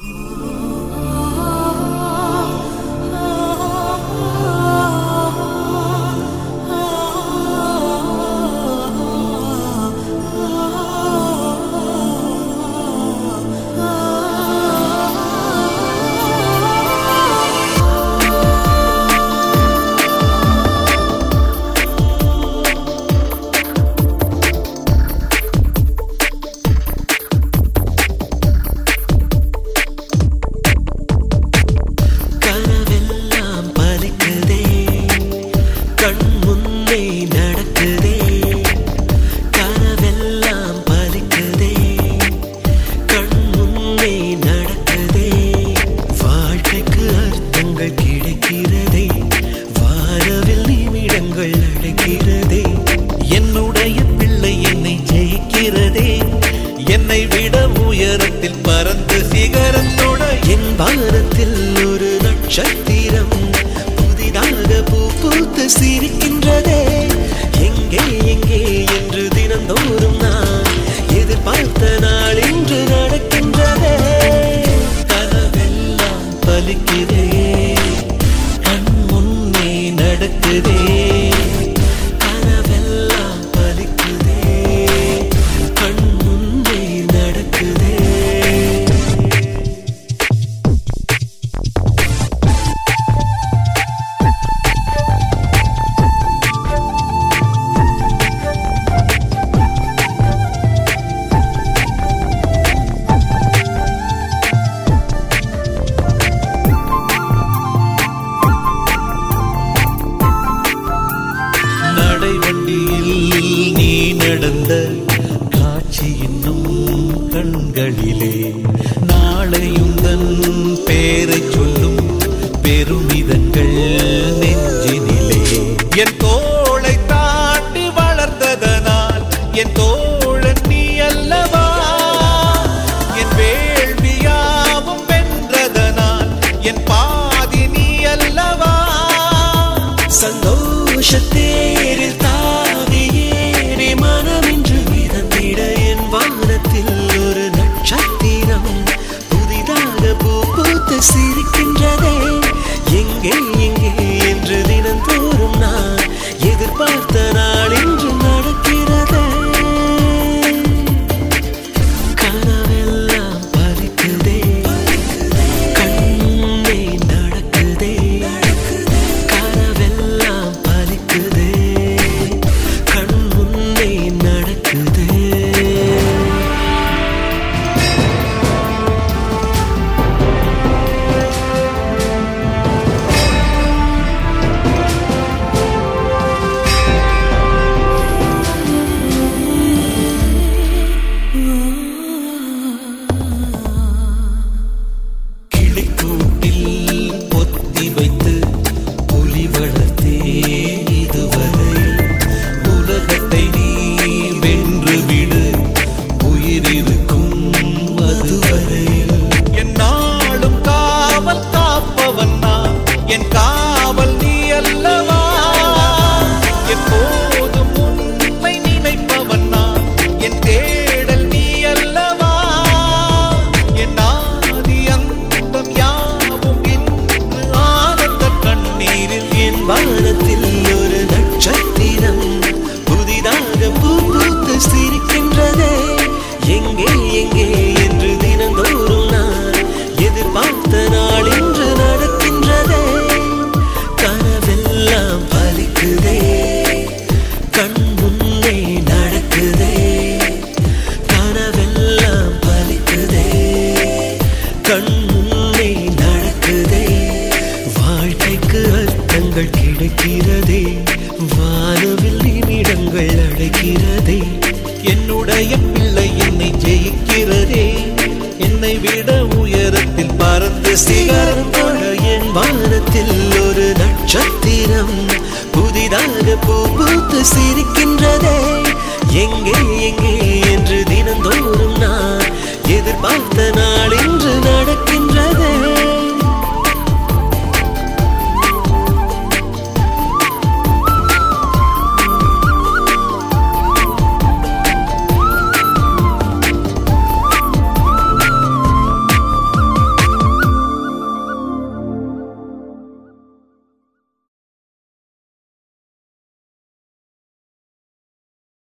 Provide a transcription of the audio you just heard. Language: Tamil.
Oh. என்னை விட உயரத்தில் பறந்து சிகரத்தோட என் பாரத்தில் ஒரு நட்சத்திரம் புதிதாக பூ பூத்து சிரிக்கின்றதே. எங்கே எங்கே என்று தினந்தோறும் நான் எதிர்பார்த்த நாள் இன்று நடக்கின்றதே. கனவெல்லாம் பலிக்கிறது இங்கே அழைக்கிறதே வானவில் நிமிடங்கள் அழைக்கிறதே என்னுடைய பிள்ளை என்னை ஜெயிக்கிறதே. என்னை விட உயரத்தில் பறந்து சிகரம் போல என் வானத்தில் ஒரு நட்சத்திரம் புதிதாக பூத்து சிரிக்கின்றதே. எங்கே எங்கே என்று தினந்தோறும் நான் எதிர்பார்த்த நாளில்